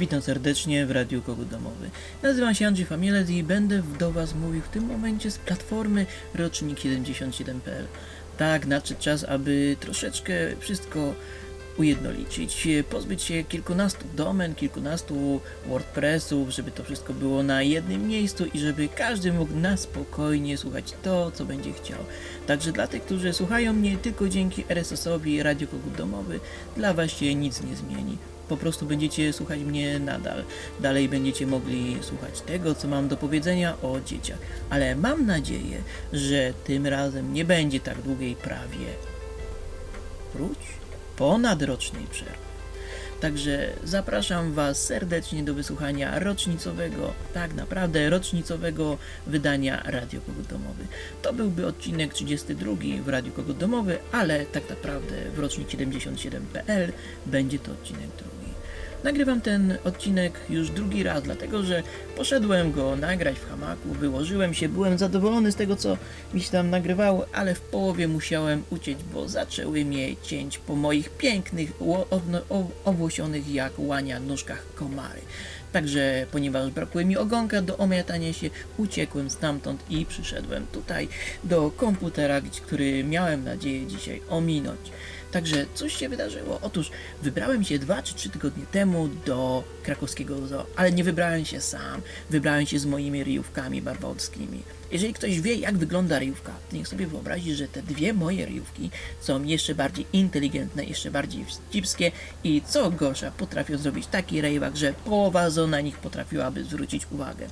Witam serdecznie w Radiu Kogut Domowy. Nazywam się Andrzej Famielet i będę do Was mówił w tym momencie z platformy rocznik 77.pl. Tak, nadszedł czas, aby troszeczkę wszystko ujednolicić, pozbyć się kilkunastu domen, kilkunastu WordPressów, żeby to wszystko było na jednym miejscu i żeby każdy mógł na spokojnie słuchać to, co będzie chciał. Także dla tych, którzy słuchają mnie tylko dzięki RSS-owi Radio Kogut Domowy, dla Was się nic nie zmieni po prostu będziecie słuchać mnie nadal. Dalej będziecie mogli słuchać tego, co mam do powiedzenia o dzieciach. Ale mam nadzieję, że tym razem nie będzie tak długiej prawie wróć ponadrocznej przerwy. Także zapraszam Was serdecznie do wysłuchania rocznicowego, tak naprawdę rocznicowego wydania Radio Kogut Domowy. To byłby odcinek 32 w Radiu Kogut Domowy, ale tak naprawdę w rocznik 77.pl będzie to odcinek drugi. Nagrywam ten odcinek już drugi raz, dlatego że poszedłem go nagrać w hamaku, wyłożyłem się, byłem zadowolony z tego, co mi się tam nagrywało, ale w połowie musiałem uciec, bo zaczęły mnie cięć po moich pięknych, owłosionych jak łania nóżkach komary. Także, ponieważ brakuje mi ogonka do omiatania się, uciekłem stamtąd i przyszedłem tutaj do komputera, który miałem nadzieję dzisiaj ominąć. Także coś się wydarzyło. Otóż wybrałem się dwa czy trzy tygodnie temu do krakowskiego zoo, ale nie wybrałem się sam. Wybrałem się z moimi ryjówkami barwolskimi. Jeżeli ktoś wie, jak wygląda ryjówka, to niech sobie wyobrazi, że te dwie moje ryjówki są jeszcze bardziej inteligentne, jeszcze bardziej wścibskie i co gorsza, potrafią zrobić taki rejwak, że połowa zoo na nich potrafiłaby zwrócić uwagę.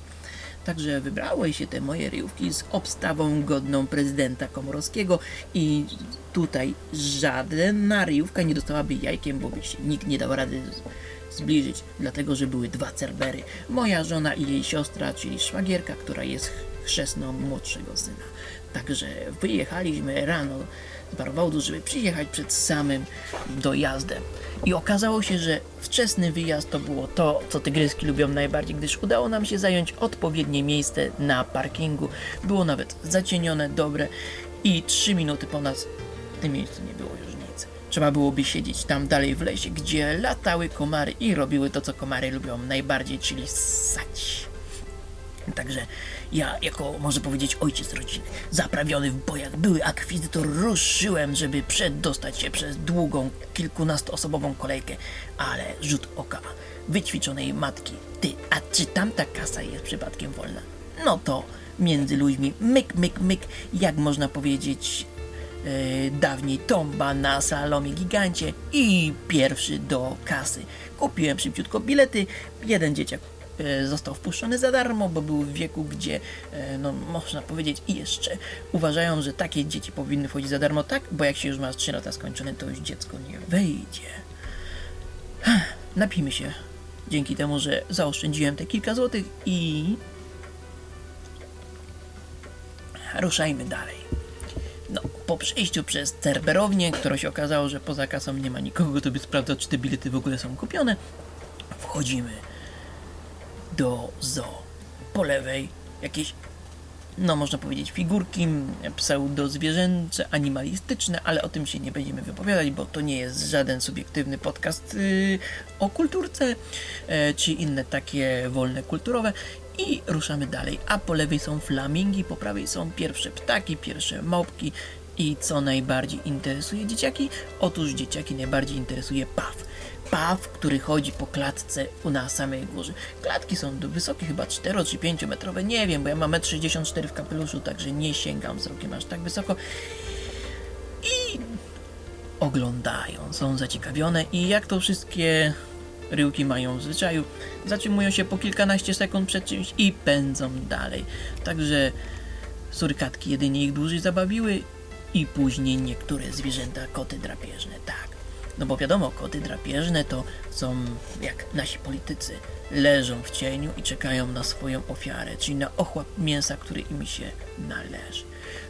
Także wybrały się te moje ryjówki z obstawą godną prezydenta Komorowskiego i tutaj żadna ryjówka nie dostałaby jajkiem, bo by się nikt nie dał rady zbliżyć, dlatego że były dwa cerbery. Moja żona i jej siostra, czyli szwagierka, która jest chrzestną młodszego syna. Także wyjechaliśmy rano z Barwołdu, żeby przyjechać przed samym dojazdem. I okazało się, że wczesny wyjazd to było to, co tygryski lubią najbardziej, gdyż udało nam się zająć odpowiednie miejsce na parkingu. Było nawet zacienione, dobre i trzy minuty po nas w tym miejscu nie było już nic. Trzeba byłoby siedzieć tam dalej w lesie, gdzie latały komary i robiły to, co komary lubią najbardziej, czyli ssać. Także ja, jako może powiedzieć ojciec rodziny, zaprawiony w bojach, były akwizytor, ruszyłem, żeby przedostać się przez długą, kilkunastoosobową kolejkę, ale rzut oka wyćwiczonej matki. Ty, a czy tamta kasa jest przypadkiem wolna? No to między ludźmi myk, myk, myk, jak można powiedzieć yy, dawniej tomba na salomie gigancie i pierwszy do kasy. Kupiłem szybciutko bilety, jeden dzieciak został wpuszczony za darmo, bo był w wieku, gdzie, e, no można powiedzieć, i jeszcze uważają, że takie dzieci powinny wchodzić za darmo, tak? Bo jak się już ma 3 lata skończone, to już dziecko nie wejdzie. Napijmy się. Dzięki temu, że zaoszczędziłem te kilka złotych i... Ruszajmy dalej. No, po przejściu przez Cerberownię, które się okazało, że poza kasą nie ma nikogo, to by sprawdzał, czy te bilety w ogóle są kupione, wchodzimy do zoo. Po lewej jakieś, no można powiedzieć, figurki pseudo-zwierzęce, animalistyczne, ale o tym się nie będziemy wypowiadać, bo to nie jest żaden subiektywny podcast yy, o kulturce, yy, czy inne takie wolne kulturowe. I ruszamy dalej. A po lewej są flamingi, po prawej są pierwsze ptaki, pierwsze małpki. I co najbardziej interesuje dzieciaki? Otóż dzieciaki najbardziej interesuje paw paw, który chodzi po klatce u na samej górze. Klatki są wysokie, chyba 4 czy 5 metrowe, nie wiem, bo ja mam 1,64 m w kapeluszu, także nie sięgam wzrokiem aż tak wysoko. I oglądają, są zaciekawione i jak to wszystkie ryłki mają w zwyczaju, zatrzymują się po kilkanaście sekund przed czymś i pędzą dalej. Także surkatki jedynie ich dłużej zabawiły i później niektóre zwierzęta, koty drapieżne, tak. No bo wiadomo, koty drapieżne to są jak nasi politycy. Leżą w cieniu i czekają na swoją ofiarę, czyli na ochłap mięsa, który im się należy.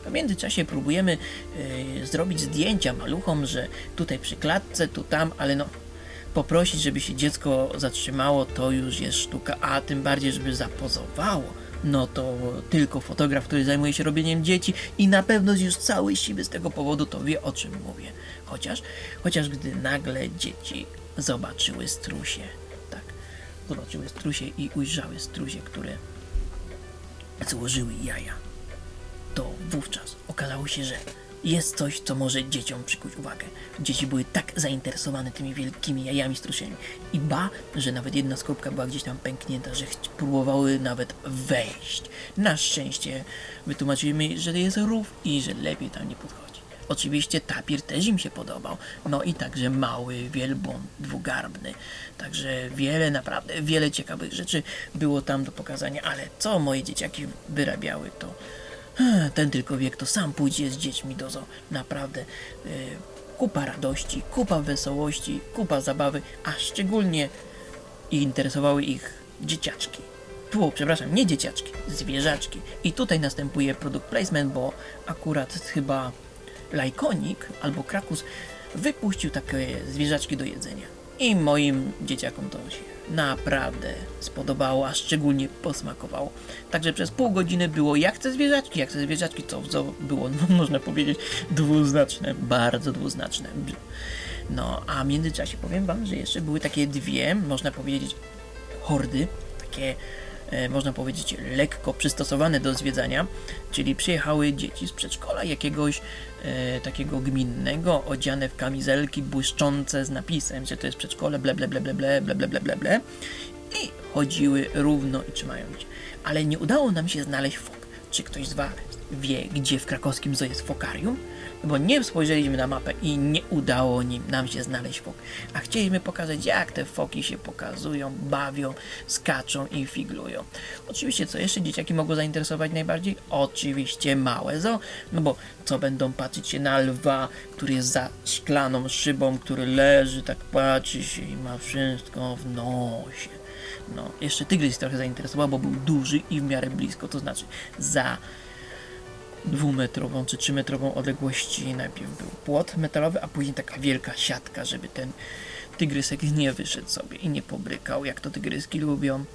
W międzyczasie próbujemy yy, zrobić zdjęcia maluchom, że tutaj przy klatce, tu tam, ale no poprosić, żeby się dziecko zatrzymało, to już jest sztuka, a tym bardziej, żeby zapozowało no to tylko fotograf, który zajmuje się robieniem dzieci i na pewno już cały siwy z tego powodu to wie o czym mówię. Chociaż, chociaż gdy nagle dzieci zobaczyły strusie, tak, zobaczyły strusie i ujrzały strusie, które złożyły jaja, to wówczas okazało się, że jest coś, co może dzieciom przykuć uwagę. Dzieci były tak zainteresowane tymi wielkimi jajami strusiemi. I ba, że nawet jedna skorupka była gdzieś tam pęknięta, że próbowały nawet wejść. Na szczęście wytłumaczyli mi, że jest rów i że lepiej tam nie podchodzi. Oczywiście tapir też im się podobał. No i także mały wielbłąd dwugarbny. Także wiele, naprawdę wiele ciekawych rzeczy było tam do pokazania, ale co moje dzieciaki wyrabiały, to ten tylko wie, kto sam pójdzie z dziećmi do zoo. Naprawdę e, kupa radości, kupa wesołości, kupa zabawy, a szczególnie interesowały ich dzieciaczki. Tu, przepraszam, nie dzieciaczki, zwierzaczki. I tutaj następuje product placement, bo akurat chyba Lajkonik albo Krakus wypuścił takie zwierzaczki do jedzenia. I moim dzieciakom to się naprawdę spodobało, a szczególnie posmakowało. Także przez pół godziny było jak te zwierzaczki, jak te zwierzaczki, co, co było, no, można powiedzieć, dwuznaczne, bardzo dwuznaczne. No, a w międzyczasie powiem wam, że jeszcze były takie dwie, można powiedzieć, hordy, takie e, można powiedzieć lekko przystosowane do zwiedzania, czyli przyjechały dzieci z przedszkola jakiegoś e, takiego gminnego, odziane w kamizelki błyszczące z napisem, że to jest przedszkole, ble ble ble ble ble ble ble ble ble ble i chodziły równo i trzymają się. Ale nie udało nam się znaleźć fok. Czy ktoś z was wie, gdzie w krakowskim zoo jest fokarium? Bo nie spojrzeliśmy na mapę i nie udało nam się znaleźć fok. A chcieliśmy pokazać, jak te foki się pokazują, bawią, skaczą i figlują. Oczywiście, co jeszcze dzieciaki mogło zainteresować najbardziej? Oczywiście małe zoo, no bo co będą patrzeć się na lwa, który jest za szklaną szybą, który leży, tak patrzy się i ma wszystko w nosie. No, jeszcze tygrys trochę zainteresował, bo był duży i w miarę blisko, to znaczy za dwumetrową czy trzymetrową odległości najpierw był płot metalowy, a później taka wielka siatka, żeby ten tygrysek nie wyszedł sobie i nie pobrykał, jak to tygryski lubią.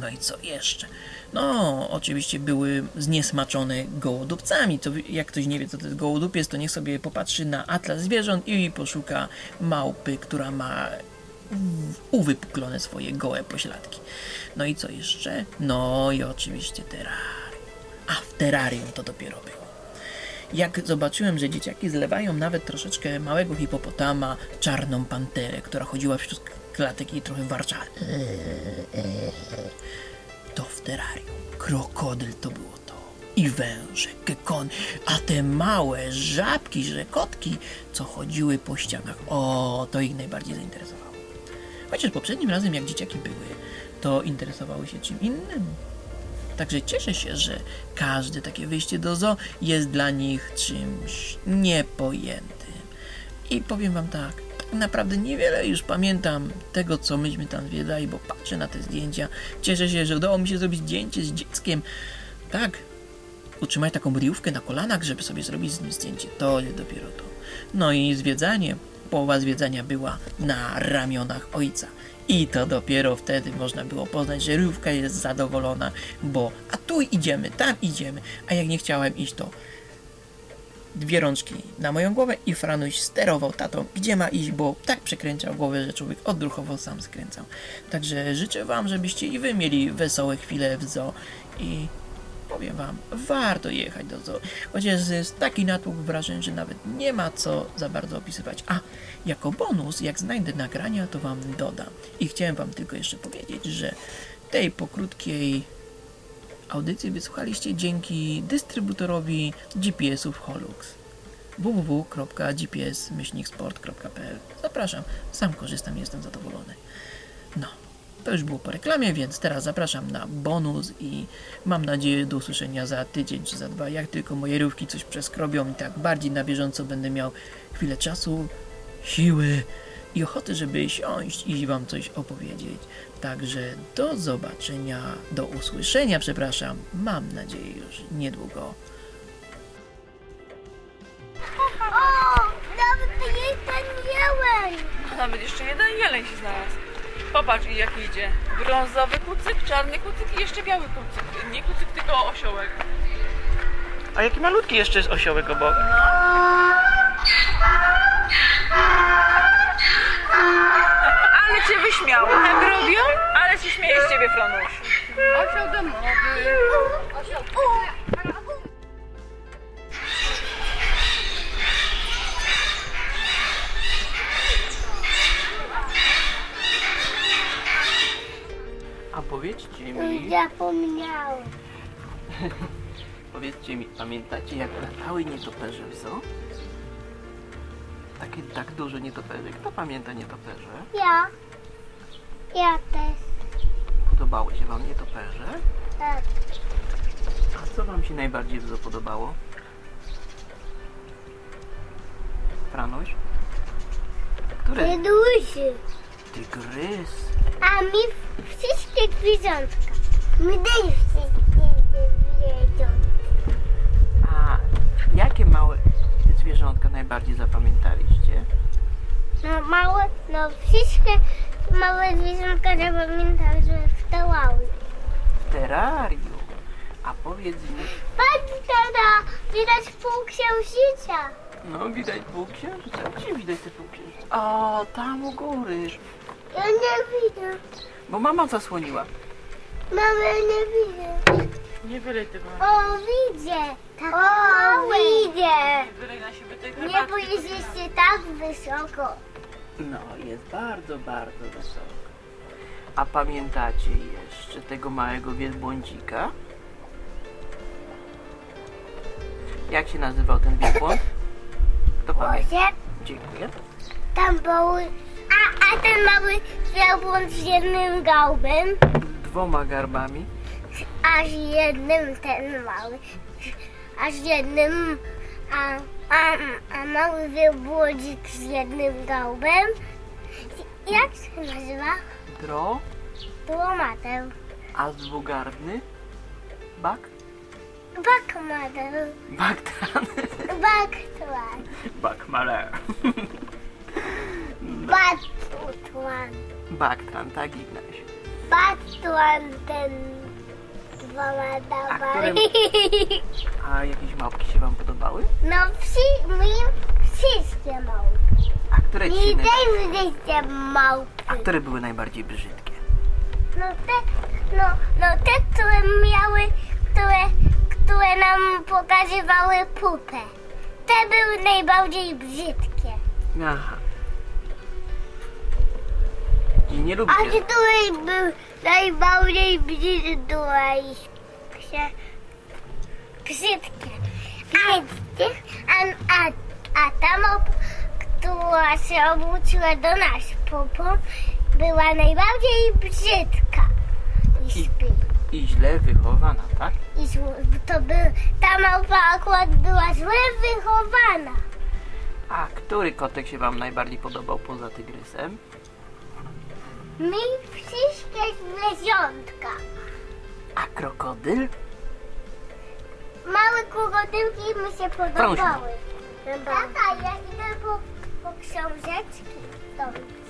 No i co jeszcze? No, oczywiście były zniesmaczone gołodupcami. To jak ktoś nie wie, co to jest gołodupiec, to niech sobie popatrzy na atlas zwierząt i poszuka małpy, która ma uwypuklone swoje gołe pośladki. No i co jeszcze? No i oczywiście terrarium. A w terrarium to dopiero było. Jak zobaczyłem, że dzieciaki zlewają nawet troszeczkę małego hipopotama, czarną panterę, która chodziła wśród klatek i trochę warczała. To w terrarium. Krokodyl to było to. I węże, gekon, a te małe żabki, rzekotki, co chodziły po ścianach. O, to ich najbardziej zainteresowało. Chociaż poprzednim razem, jak dzieciaki były, to interesowały się czym innym. Także cieszę się, że każde takie wyjście do zoo jest dla nich czymś niepojętym. I powiem wam tak, tak naprawdę niewiele już pamiętam tego, co myśmy tam zwiedzali, bo patrzę na te zdjęcia. Cieszę się, że udało mi się zrobić zdjęcie z dzieckiem. Tak, utrzymać taką bryjówkę na kolanach, żeby sobie zrobić z nim zdjęcie. To jest dopiero to. No i zwiedzanie. Połowa zwiedzania była na ramionach ojca. I to dopiero wtedy można było poznać, że Rówka jest zadowolona, bo a tu idziemy, tam idziemy, a jak nie chciałem iść, to dwie rączki na moją głowę i Franuś sterował tatą, gdzie ma iść, bo tak przekręcał głowę, że człowiek odruchowo sam skręcał. Także życzę wam, żebyście i wy mieli wesołe chwile w zoo i powiem wam, warto jechać do zoo. Chociaż jest taki natłok wrażeń, że nawet nie ma co za bardzo opisywać. A jako bonus, jak znajdę nagrania, to wam dodam. I chciałem wam tylko jeszcze powiedzieć, że tej pokrótkiej audycji wysłuchaliście dzięki dystrybutorowi GPS-ów Holux www.gps-sport.pl Zapraszam, sam korzystam, jestem zadowolony. No, to już było po reklamie, więc teraz zapraszam na bonus i mam nadzieję do usłyszenia za tydzień czy za dwa, jak tylko moje rówki coś przeskrobią i tak bardziej na bieżąco będę miał chwilę czasu, siły i ochoty, żeby siąść i wam coś opowiedzieć. Także do zobaczenia, do usłyszenia, przepraszam, mam nadzieję już niedługo. O, nawet jeden jeleń. Nawet jeszcze jeden jeleń się znalazł. Popatrz jak idzie. Brązowy kucyk, czarny kucyk i jeszcze biały kucyk. Nie kucyk, tylko osiołek. A jaki malutki jeszcze jest osiołek obok? Ale cię wyśmiał. Tak robią? A Osioł domowy. A powiedzcie mi, Zapomniałem. powiedzcie mi, pamiętacie jak latały nietoperze w zoo? Takie tak duże nietoperze. Kto pamięta nietoperze? Ja. Ja też. Podobały się wam nietoperze? Tak. A co wam się najbardziej w zoo podobało? Franuś? Które? Tydusi. Tygrys. A mi wszystkie zwierzątka. Mi daj wszystkie zwierzątka. A jakie małe zwierzątka najbardziej zapamiętaliście? No małe, no wszystkie małe zwierzątka zapamiętam, że wstawały. W terrarium. A powiedz mi, Patrz tata, widać pół księżyca. no widać pół księżyca. Gdzie widać te pół księżyca? O, tam u góry. Ja nie widzę. Bo mama zasłoniła. Mama nie widzę. Nie wylej tego. O, widzę. Tak o, widzę. Wylej na siebie tej Nie, bo jest jeszcze tak wysoko. No, jest bardzo, bardzo wysoko. A pamiętacie jeszcze tego małego wielbłądzika? Jak się nazywał ten wielbłąd? Kto pamięta? Dziękuję. tam były... A, a ten mały wielbłąd z jednym gałbem, Dwoma garbami. aż jednym ten mały, aż jednym, a, a, a mały wielbłądzik z jednym gałbem. Jak się nazywa? Dro, Dłomateł. a dwugarbny? Bak? Bakmadeł. Baktran. Baktłan. Bakmaler. Batutłan. Baktran, tak Ignaś. Batutłan ten dwoma dawali. A jakieś małpki się wam podobały? No wsi, mi wszystkie małpy. A które ci naj... wszystkie małpy. A które były najbardziej brzydkie? No te, no, no te, które miały, które, które nam pokazywały pupę. Te były najbardziej brzydkie. Aha. I nie A który był najbardziej brzydkie? Brzydkie. A, tych- a, a, a ta małpa, która się obróciła do nas pupą, była najbardziej brzydka. I. I źle wychowana, tak? I to był, ta małpa akurat była źle wychowana. A który kotek się wam najbardziej podobał poza tygrysem? Mi wszystkie zwierzątka. A krokodyl? Małe krokodylki mi się podobały. Tata, ja idę po, po książeczki. Dobrze.